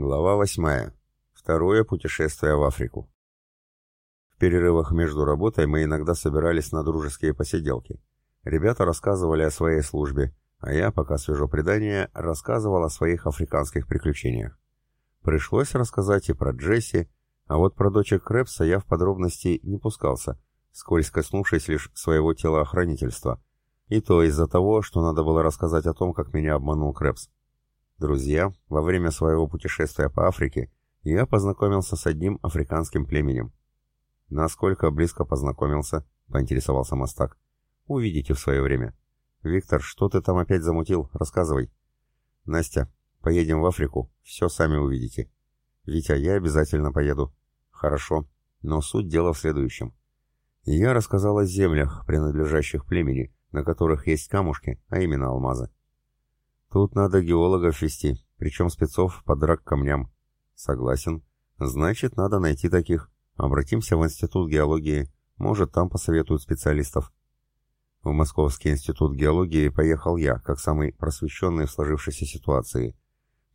Глава 8. Второе путешествие в Африку. В перерывах между работой мы иногда собирались на дружеские посиделки. Ребята рассказывали о своей службе, а я, пока свежо предание, рассказывал о своих африканских приключениях. Пришлось рассказать и про Джесси, а вот про дочек Крэпса я в подробности не пускался, скользь коснувшись лишь своего телоохранительства. И то из-за того, что надо было рассказать о том, как меня обманул Крэпс. Друзья, во время своего путешествия по Африке я познакомился с одним африканским племенем. Насколько близко познакомился, поинтересовался Мастак. Увидите в свое время. Виктор, что ты там опять замутил? Рассказывай. Настя, поедем в Африку, все сами увидите. Витя, я обязательно поеду. Хорошо, но суть дела в следующем. Я рассказал о землях, принадлежащих племени, на которых есть камушки, а именно алмазы. Тут надо геологов вести, причем спецов под рак камням. Согласен. Значит, надо найти таких. Обратимся в Институт геологии. Может, там посоветуют специалистов. В Московский институт геологии поехал я, как самый просвещенный в сложившейся ситуации.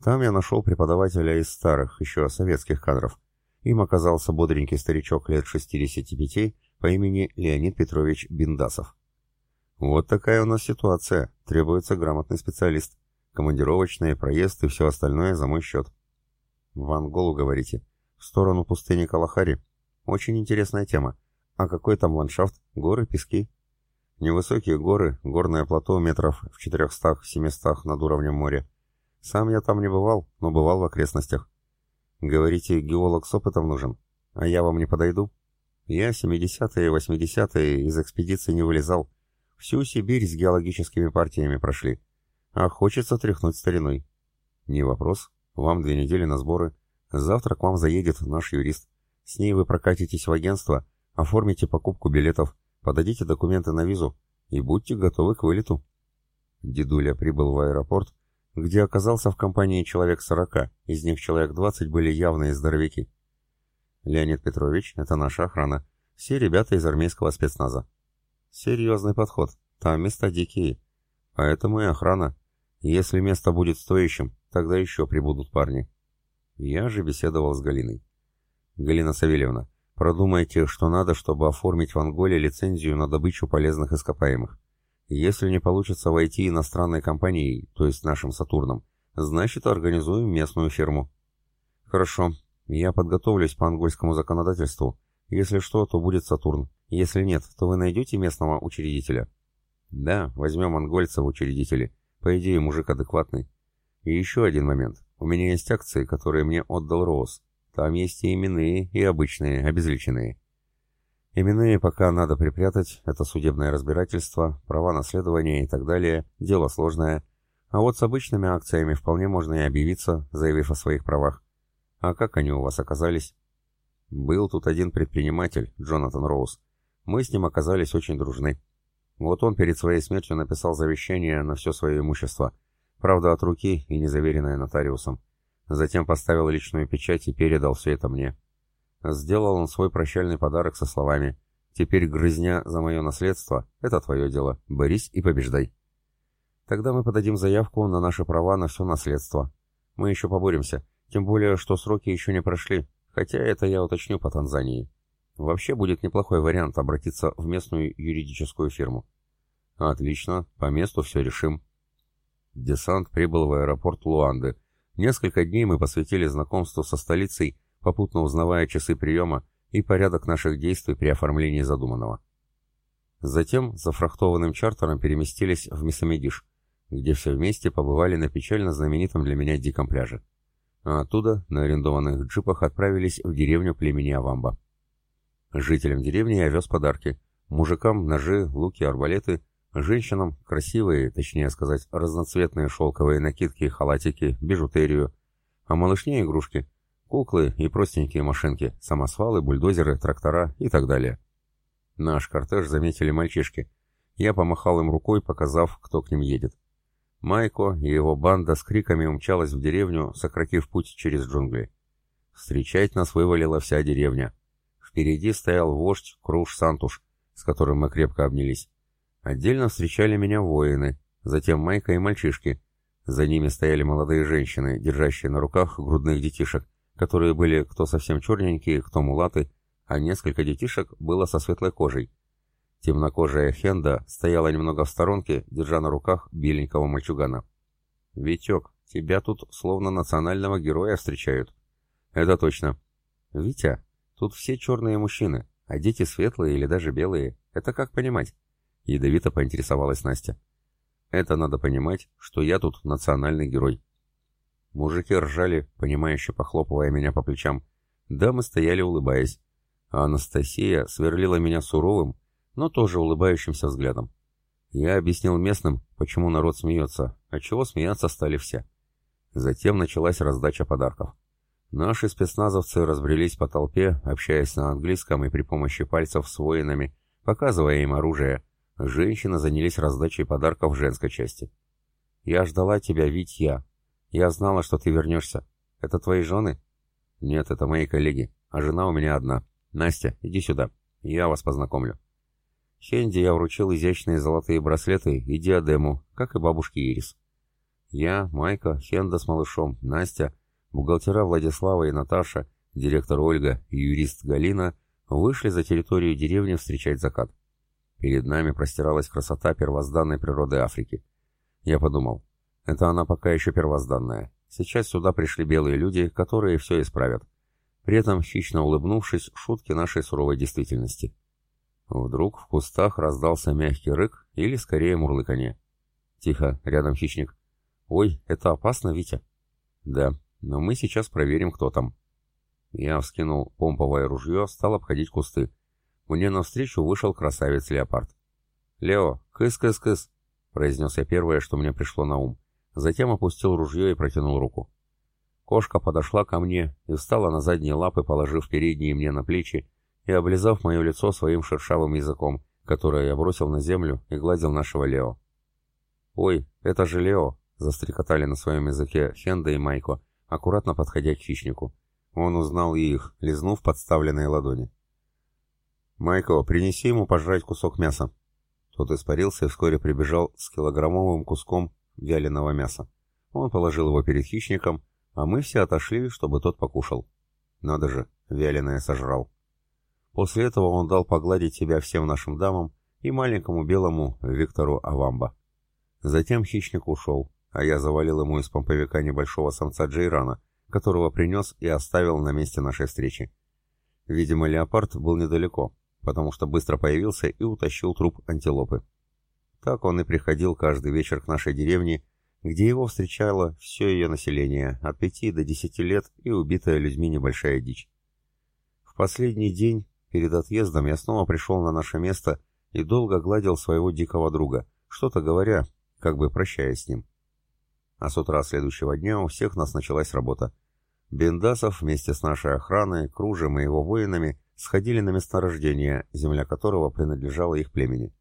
Там я нашел преподавателя из старых, еще советских кадров. Им оказался бодренький старичок лет 65 по имени Леонид Петрович Биндасов. Вот такая у нас ситуация. Требуется грамотный специалист. Командировочные, проезд и все остальное за мой счет. В Анголу, говорите? В сторону пустыни Калахари? Очень интересная тема. А какой там ландшафт? Горы, пески? Невысокие горы, горное плато метров в 400-700 над уровнем моря. Сам я там не бывал, но бывал в окрестностях. Говорите, геолог с опытом нужен? А я вам не подойду? Я 70-е и 80-е из экспедиции не вылезал. Всю Сибирь с геологическими партиями прошли. А хочется тряхнуть стариной. Не вопрос. Вам две недели на сборы. Завтра к вам заедет наш юрист. С ней вы прокатитесь в агентство, оформите покупку билетов, подадите документы на визу и будьте готовы к вылету. Дедуля прибыл в аэропорт, где оказался в компании человек сорока, из них человек двадцать были явные здоровяки. Леонид Петрович, это наша охрана. Все ребята из армейского спецназа. Серьезный подход. Там места дикие. Поэтому и охрана. Если место будет стоящим, тогда еще прибудут парни. Я же беседовал с Галиной. Галина Савельевна, продумайте, что надо, чтобы оформить в Анголе лицензию на добычу полезных ископаемых. Если не получится войти иностранной компанией, то есть нашим Сатурном, значит организуем местную фирму. Хорошо, я подготовлюсь по ангольскому законодательству. Если что, то будет Сатурн. Если нет, то вы найдете местного учредителя. Да, возьмем ангольца в учредители. По идее, мужик адекватный. И еще один момент. У меня есть акции, которые мне отдал Роуз. Там есть и именные, и обычные, обезличенные. Именные пока надо припрятать, это судебное разбирательство, права наследования и так далее, дело сложное. А вот с обычными акциями вполне можно и объявиться, заявив о своих правах. А как они у вас оказались? Был тут один предприниматель, Джонатан Роуз. Мы с ним оказались очень дружны. Вот он перед своей смертью написал завещание на все свое имущество, правда от руки и незаверенное нотариусом. Затем поставил личную печать и передал все это мне. Сделал он свой прощальный подарок со словами «Теперь грызня за мое наследство — это твое дело, борись и побеждай». Тогда мы подадим заявку на наши права на все наследство. Мы еще поборемся, тем более, что сроки еще не прошли, хотя это я уточню по Танзании. Вообще будет неплохой вариант обратиться в местную юридическую фирму. Отлично, по месту все решим. Десант прибыл в аэропорт Луанды. Несколько дней мы посвятили знакомству со столицей, попутно узнавая часы приема и порядок наших действий при оформлении задуманного. Затем за фрахтованным чартером переместились в Мисамедиш, где все вместе побывали на печально знаменитом для меня диком пляже. А оттуда на арендованных джипах отправились в деревню племени Авамба. Жителям деревни я вез подарки. Мужикам ножи, луки, арбалеты, женщинам красивые, точнее сказать, разноцветные шелковые накидки, халатики, бижутерию, а малышне игрушки, куклы и простенькие машинки, самосвалы, бульдозеры, трактора и так далее. Наш кортеж заметили мальчишки. Я помахал им рукой, показав, кто к ним едет. Майко и его банда с криками умчалась в деревню, сократив путь через джунгли. Встречать нас вывалила вся деревня. Впереди стоял вождь Круш Сантуш, с которым мы крепко обнялись. Отдельно встречали меня воины, затем Майка и мальчишки. За ними стояли молодые женщины, держащие на руках грудных детишек, которые были кто совсем черненькие, кто мулаты, а несколько детишек было со светлой кожей. Темнокожая Хенда стояла немного в сторонке, держа на руках беленького мальчугана. «Витек, тебя тут словно национального героя встречают». «Это точно». «Витя, тут все черные мужчины, а дети светлые или даже белые. Это как понимать?» Ядовито поинтересовалась Настя. «Это надо понимать, что я тут национальный герой». Мужики ржали, понимающе похлопывая меня по плечам. Дамы стояли, улыбаясь. А Анастасия сверлила меня суровым, но тоже улыбающимся взглядом. Я объяснил местным, почему народ смеется, а чего смеяться стали все. Затем началась раздача подарков. Наши спецназовцы разбрелись по толпе, общаясь на английском и при помощи пальцев с воинами, показывая им оружие. Женщины занялись раздачей подарков женской части. «Я ждала тебя, Витья. Я знала, что ты вернешься. Это твои жены?» «Нет, это мои коллеги, а жена у меня одна. Настя, иди сюда. Я вас познакомлю». Хенди я вручил изящные золотые браслеты и диадему, как и бабушке Ирис. Я, Майка, Хенда с малышом, Настя, бухгалтера Владислава и Наташа, директор Ольга и юрист Галина вышли за территорию деревни встречать закат. Перед нами простиралась красота первозданной природы Африки. Я подумал, это она пока еще первозданная. Сейчас сюда пришли белые люди, которые все исправят. При этом, хищно улыбнувшись, шутки нашей суровой действительности. Вдруг в кустах раздался мягкий рык или, скорее, мурлыканье. «Тихо, рядом хищник», «Ой, это опасно, Витя?» «Да, но мы сейчас проверим, кто там». Я вскинул помповое ружье, стал обходить кусты. Мне навстречу вышел красавец-леопард. «Лео, кыс-кыс-кыс!» — произнес я первое, что мне пришло на ум. Затем опустил ружье и протянул руку. Кошка подошла ко мне и встала на задние лапы, положив передние мне на плечи и облизав мое лицо своим шершавым языком, которое я бросил на землю и гладил нашего Лео. «Ой, это же Лео!» Застрекотали на своем языке Хенда и Майко, аккуратно подходя к хищнику. Он узнал их, лизнув подставленные ладони. «Майко, принеси ему пожрать кусок мяса». Тот испарился и вскоре прибежал с килограммовым куском вяленого мяса. Он положил его перед хищником, а мы все отошли, чтобы тот покушал. Надо же, вяленое сожрал. После этого он дал погладить себя всем нашим дамам и маленькому белому Виктору Авамба. Затем хищник ушел, а я завалил ему из помповика небольшого самца Джейрана, которого принес и оставил на месте нашей встречи. Видимо, леопард был недалеко, потому что быстро появился и утащил труп антилопы. Так он и приходил каждый вечер к нашей деревне, где его встречало все ее население, от пяти до десяти лет и убитая людьми небольшая дичь. В последний день, перед отъездом, я снова пришел на наше место и долго гладил своего дикого друга, что-то говоря, как бы прощаясь с ним. А с утра следующего дня у всех нас началась работа. Бендасов вместе с нашей охраной, кружем и его воинами сходили на месторождение, земля которого принадлежала их племени.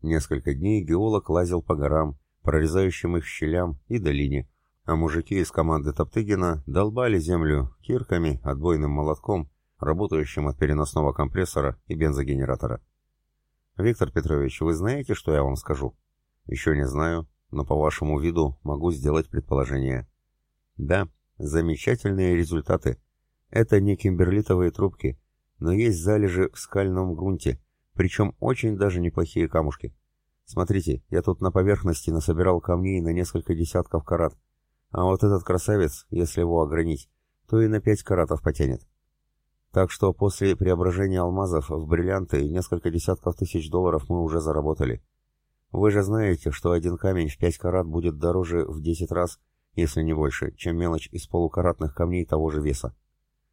Несколько дней геолог лазил по горам, прорезающим их щелям и долине, а мужики из команды Топтыгина долбали землю кирками, отбойным молотком, работающим от переносного компрессора и бензогенератора. «Виктор Петрович, вы знаете, что я вам скажу?» «Еще не знаю, но по вашему виду могу сделать предположение. Да, замечательные результаты. Это не кимберлитовые трубки, но есть залежи в скальном грунте, причем очень даже неплохие камушки. Смотрите, я тут на поверхности насобирал камней на несколько десятков карат, а вот этот красавец, если его огранить, то и на пять каратов потянет. Так что после преображения алмазов в бриллианты несколько десятков тысяч долларов мы уже заработали. Вы же знаете, что один камень в 5 карат будет дороже в 10 раз, если не больше, чем мелочь из полукаратных камней того же веса.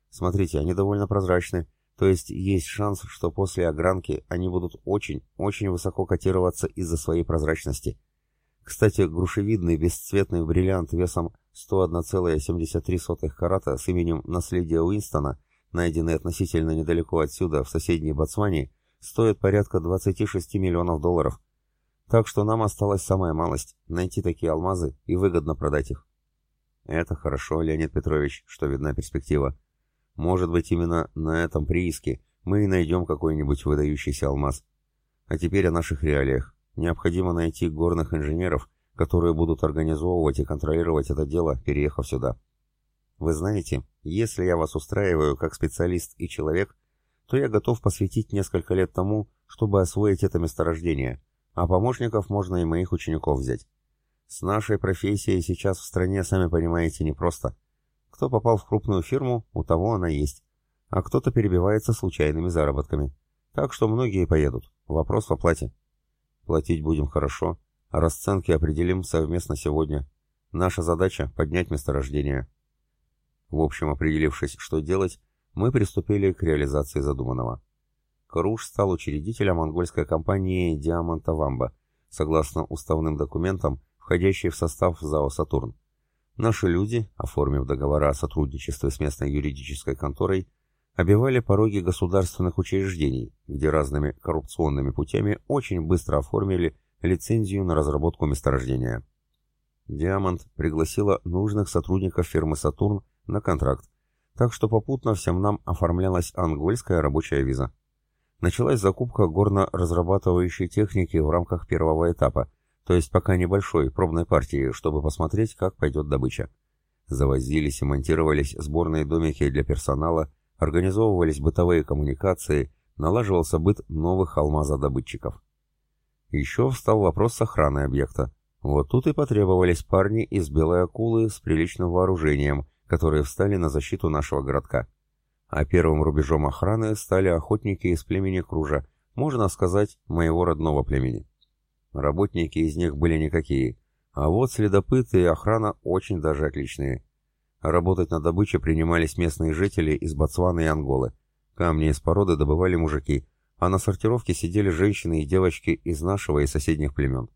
Смотрите, они довольно прозрачны, то есть есть шанс, что после огранки они будут очень, очень высоко котироваться из-за своей прозрачности. Кстати, грушевидный бесцветный бриллиант весом 101,73 карата с именем Наследия Уинстона, найденный относительно недалеко отсюда, в соседней Ботсване, стоит порядка 26 миллионов долларов – так что нам осталась самая малость — найти такие алмазы и выгодно продать их. Это хорошо, Леонид Петрович, что видна перспектива. Может быть, именно на этом прииске мы и найдем какой-нибудь выдающийся алмаз. А теперь о наших реалиях. Необходимо найти горных инженеров, которые будут организовывать и контролировать это дело, переехав сюда. Вы знаете, если я вас устраиваю как специалист и человек, то я готов посвятить несколько лет тому, чтобы освоить это месторождение, а помощников можно и моих учеников взять. С нашей профессией сейчас в стране, сами понимаете, непросто. Кто попал в крупную фирму, у того она есть, а кто-то перебивается случайными заработками. Так что многие поедут. Вопрос в оплате. Платить будем хорошо, расценки определим совместно сегодня. Наша задача — поднять месторождение. В общем, определившись, что делать, мы приступили к реализации задуманного. Каруш стал учредителем монгольской компании «Диаманта Вамба», согласно уставным документам, входящей в состав ЗАО «Сатурн». Наши люди, оформив договора о сотрудничестве с местной юридической конторой, обивали пороги государственных учреждений, где разными коррупционными путями очень быстро оформили лицензию на разработку месторождения. «Диамант» пригласила нужных сотрудников фирмы «Сатурн» на контракт, так что попутно всем нам оформлялась ангольская рабочая виза. Началась закупка горно-разрабатывающей техники в рамках первого этапа, то есть пока небольшой, пробной партии, чтобы посмотреть, как пойдет добыча. Завозились и монтировались сборные домики для персонала, организовывались бытовые коммуникации, налаживался быт новых алмазодобытчиков. Еще встал вопрос с охраной объекта. Вот тут и потребовались парни из белой акулы с приличным вооружением, которые встали на защиту нашего городка. А первым рубежом охраны стали охотники из племени Кружа, можно сказать, моего родного племени. Работники из них были никакие, а вот следопыты и охрана очень даже отличные. Работать на добыче принимались местные жители из Ботсваны и Анголы. Камни из породы добывали мужики, а на сортировке сидели женщины и девочки из нашего и соседних племен.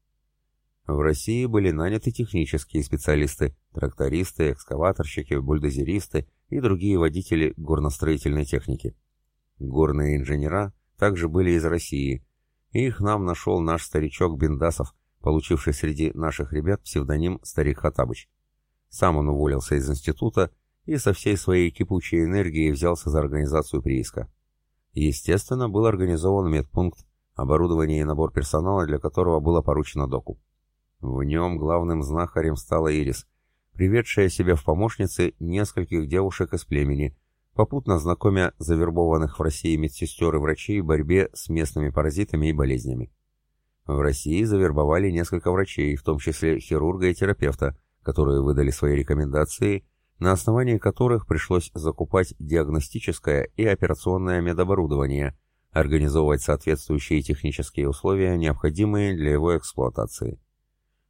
В России были наняты технические специалисты, трактористы, экскаваторщики, бульдозеристы и другие водители горностроительной техники. Горные инженера также были из России, их нам нашел наш старичок Бендасов, получивший среди наших ребят псевдоним «Старик Хатабыч». Сам он уволился из института и со всей своей кипучей энергией взялся за организацию прииска. Естественно, был организован медпункт, оборудование и набор персонала, для которого было поручено доку. В нем главным знахарем стала Ирис, приведшая себя в помощницы нескольких девушек из племени, попутно знакомя завербованных в России медсестер и врачей в борьбе с местными паразитами и болезнями. В России завербовали несколько врачей, в том числе хирурга и терапевта, которые выдали свои рекомендации, на основании которых пришлось закупать диагностическое и операционное медоборудование, организовывать соответствующие технические условия, необходимые для его эксплуатации.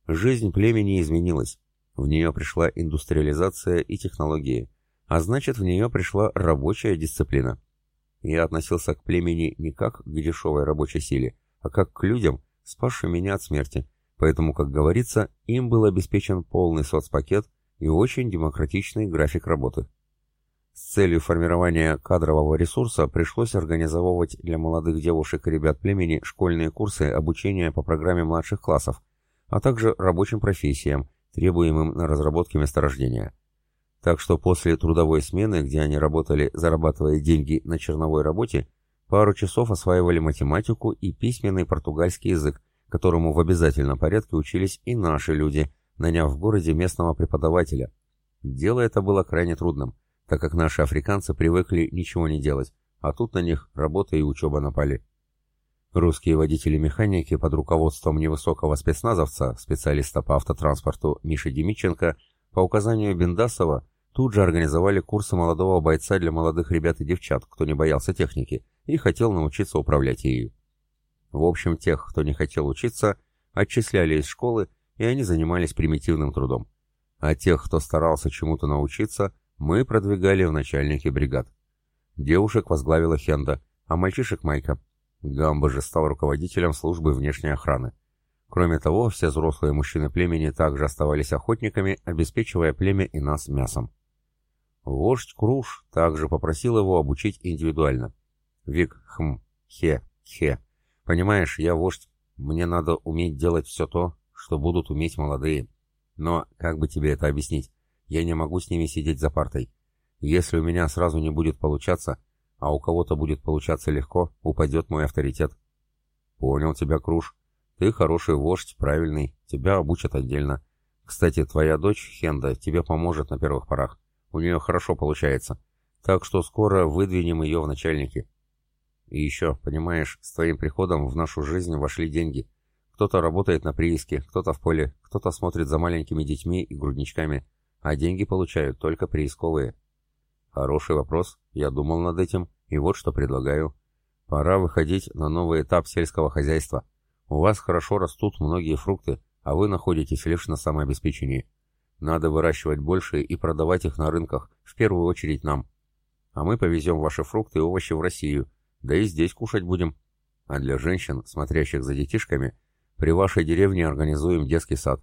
Жизнь племени изменилась. В нее пришла индустриализация и технологии, а значит, в нее пришла рабочая дисциплина. Я относился к племени не как к дешевой рабочей силе, а как к людям, спасшим меня от смерти, поэтому, как говорится, им был обеспечен полный соцпакет и очень демократичный график работы. С целью формирования кадрового ресурса пришлось организовывать для молодых девушек и ребят племени школьные курсы обучения по программе младших классов, а также рабочим профессиям, требуемым на разработке месторождения. Так что после трудовой смены, где они работали, зарабатывая деньги на черновой работе, пару часов осваивали математику и письменный португальский язык, которому в обязательном порядке учились и наши люди, наняв в городе местного преподавателя. Дело это было крайне трудным, так как наши африканцы привыкли ничего не делать, а тут на них работа и учеба напали. Русские водители-механики под руководством невысокого спецназовца, специалиста по автотранспорту Миши Демиченко, по указанию Бендасова, тут же организовали курсы молодого бойца для молодых ребят и девчат, кто не боялся техники и хотел научиться управлять ею. В общем, тех, кто не хотел учиться, отчисляли из школы, и они занимались примитивным трудом. А тех, кто старался чему-то научиться, мы продвигали в начальники бригад. Девушек возглавила Хенда, а мальчишек Майка – Гамба же стал руководителем службы внешней охраны. Кроме того, все взрослые мужчины племени также оставались охотниками, обеспечивая племя и нас мясом. Вождь Круш также попросил его обучить индивидуально. Вик, хм, хе, хе. Понимаешь, я вождь, мне надо уметь делать все то, что будут уметь молодые. Но, как бы тебе это объяснить, я не могу с ними сидеть за партой. Если у меня сразу не будет получаться, а у кого-то будет получаться легко, упадет мой авторитет. Понял тебя, Круш. Ты хороший вождь, правильный, тебя обучат отдельно. Кстати, твоя дочь, Хенда, тебе поможет на первых порах. У нее хорошо получается. Так что скоро выдвинем ее в начальники. И еще, понимаешь, с твоим приходом в нашу жизнь вошли деньги. Кто-то работает на прииске, кто-то в поле, кто-то смотрит за маленькими детьми и грудничками, а деньги получают только приисковые. Хороший вопрос, я думал над этим, и вот что предлагаю. Пора выходить на новый этап сельского хозяйства. У вас хорошо растут многие фрукты, а вы находитесь лишь на самообеспечении. Надо выращивать больше и продавать их на рынках, в первую очередь нам. А мы повезем ваши фрукты и овощи в Россию, да и здесь кушать будем. А для женщин, смотрящих за детишками, при вашей деревне организуем детский сад.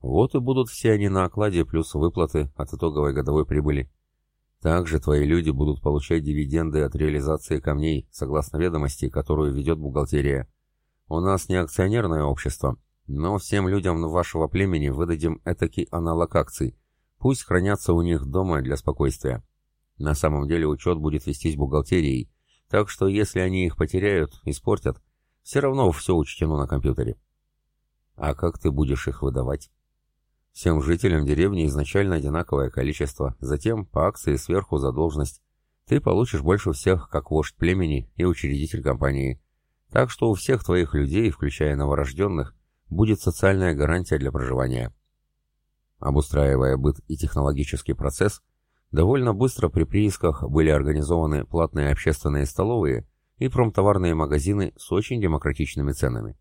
Вот и будут все они на окладе плюс выплаты от итоговой годовой прибыли. Также твои люди будут получать дивиденды от реализации камней, согласно ведомости, которую ведет бухгалтерия. У нас не акционерное общество, но всем людям вашего племени выдадим этакий аналог акций. Пусть хранятся у них дома для спокойствия. На самом деле учет будет вестись бухгалтерией, так что если они их потеряют, испортят, все равно все учтено на компьютере. А как ты будешь их выдавать? Всем жителям деревни изначально одинаковое количество, затем по акции сверху за должность. Ты получишь больше всех, как вождь племени и учредитель компании. Так что у всех твоих людей, включая новорожденных, будет социальная гарантия для проживания. Обустраивая быт и технологический процесс, довольно быстро при приисках были организованы платные общественные столовые и промтоварные магазины с очень демократичными ценами.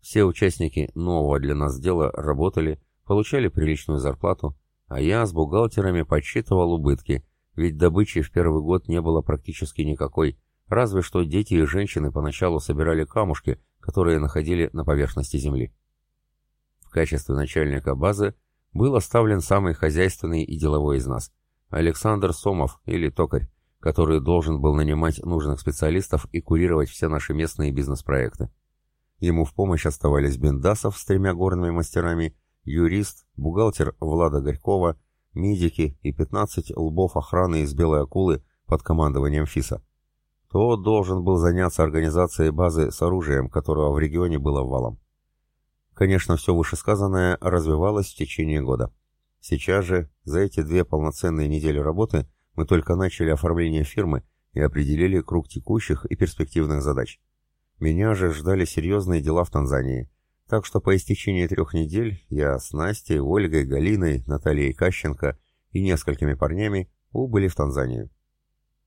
Все участники нового для нас дела работали, получали приличную зарплату, а я с бухгалтерами подсчитывал убытки, ведь добычи в первый год не было практически никакой, разве что дети и женщины поначалу собирали камушки, которые находили на поверхности земли. В качестве начальника базы был оставлен самый хозяйственный и деловой из нас, Александр Сомов или Токарь, который должен был нанимать нужных специалистов и курировать все наши местные бизнес-проекты. Ему в помощь оставались Бендасов с тремя горными мастерами юрист, бухгалтер Влада Горькова, медики и 15 лбов охраны из «Белой акулы» под командованием ФИСа. Тот должен был заняться организацией базы с оружием, которого в регионе было валом. Конечно, все вышесказанное развивалось в течение года. Сейчас же, за эти две полноценные недели работы, мы только начали оформление фирмы и определили круг текущих и перспективных задач. Меня же ждали серьезные дела в Танзании – так что по истечении трех недель я с Настей, Ольгой, Галиной, Натальей Кащенко и несколькими парнями убыли в Танзанию.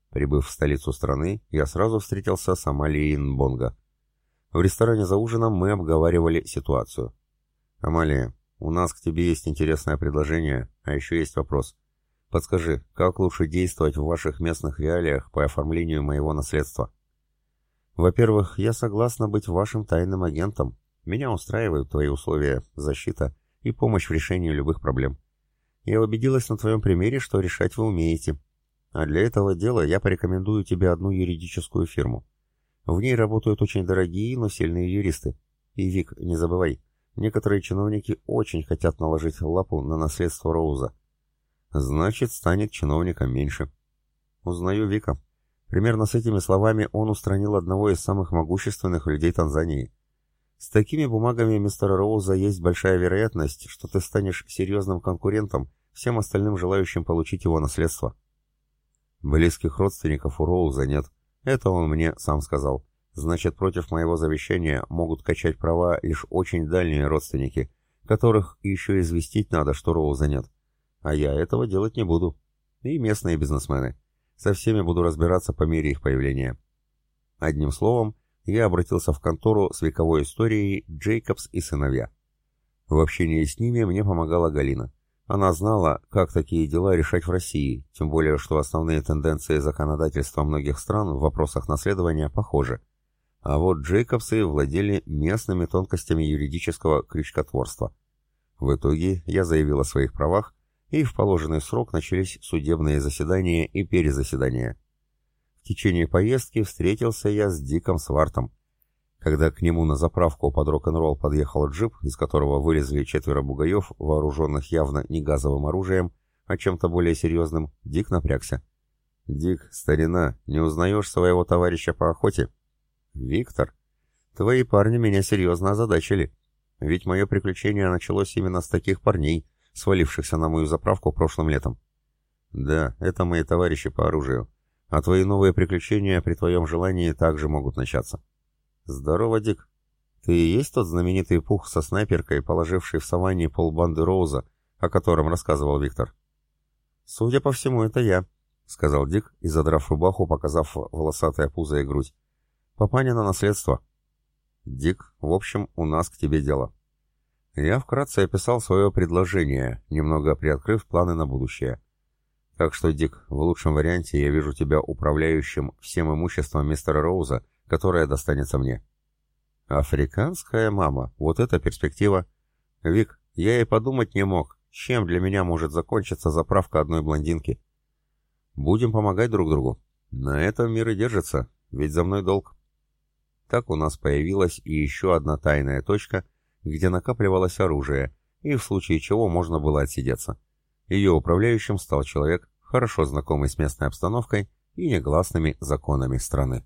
Прибыв в столицу страны, я сразу встретился с Амалией Нбонго. В ресторане за ужином мы обговаривали ситуацию. «Амалия, у нас к тебе есть интересное предложение, а еще есть вопрос. Подскажи, как лучше действовать в ваших местных реалиях по оформлению моего наследства?» «Во-первых, я согласна быть вашим тайным агентом», меня устраивают твои условия, защита и помощь в решении любых проблем. Я убедилась на твоем примере, что решать вы умеете. А для этого дела я порекомендую тебе одну юридическую фирму. В ней работают очень дорогие, но сильные юристы. И, Вик, не забывай, некоторые чиновники очень хотят наложить лапу на наследство Роуза. Значит, станет чиновником меньше. Узнаю Вика. Примерно с этими словами он устранил одного из самых могущественных людей Танзании – с такими бумагами, мистер Роуза, есть большая вероятность, что ты станешь серьезным конкурентом всем остальным желающим получить его наследство. Близких родственников у Роуза нет. Это он мне сам сказал. Значит, против моего завещания могут качать права лишь очень дальние родственники, которых еще известить надо, что Роуза нет. А я этого делать не буду. И местные бизнесмены. Со всеми буду разбираться по мере их появления. Одним словом, я обратился в контору с вековой историей «Джейкобс и сыновья». В общении с ними мне помогала Галина. Она знала, как такие дела решать в России, тем более, что основные тенденции законодательства многих стран в вопросах наследования похожи. А вот Джейкобсы владели местными тонкостями юридического крючкотворства. В итоге я заявил о своих правах, и в положенный срок начались судебные заседания и перезаседания. В течение поездки встретился я с Диком Свартом. Когда к нему на заправку под рок-н-ролл подъехал джип, из которого вылезли четверо бугаев, вооруженных явно не газовым оружием, а чем-то более серьезным, Дик напрягся. «Дик, старина, не узнаешь своего товарища по охоте?» «Виктор?» Твои парни меня серьезно озадачили. Ведь мое приключение началось именно с таких парней, свалившихся на мою заправку прошлым летом. Да, это мои товарищи по оружию. А твои новые приключения при твоем желании также могут начаться. Здорово, Дик. Ты и есть тот знаменитый пух со снайперкой, положивший в саванне полбанды Роуза, о котором рассказывал Виктор? Судя по всему, это я, — сказал Дик и, задрав рубаху, показав волосатое пузо и грудь. «Папанина наследство». «Дик, в общем, у нас к тебе дело». Я вкратце описал свое предложение, немного приоткрыв планы на будущее. Так что, Дик, в лучшем варианте я вижу тебя управляющим всем имуществом мистера Роуза, которое достанется мне. Африканская мама, вот это перспектива. Вик, я и подумать не мог, чем для меня может закончиться заправка одной блондинки. Будем помогать друг другу. На этом мир и держится, ведь за мной долг. Так у нас появилась и еще одна тайная точка, где накапливалось оружие, и в случае чего можно было отсидеться. Ее управляющим стал человек, хорошо знакомый с местной обстановкой и негласными законами страны.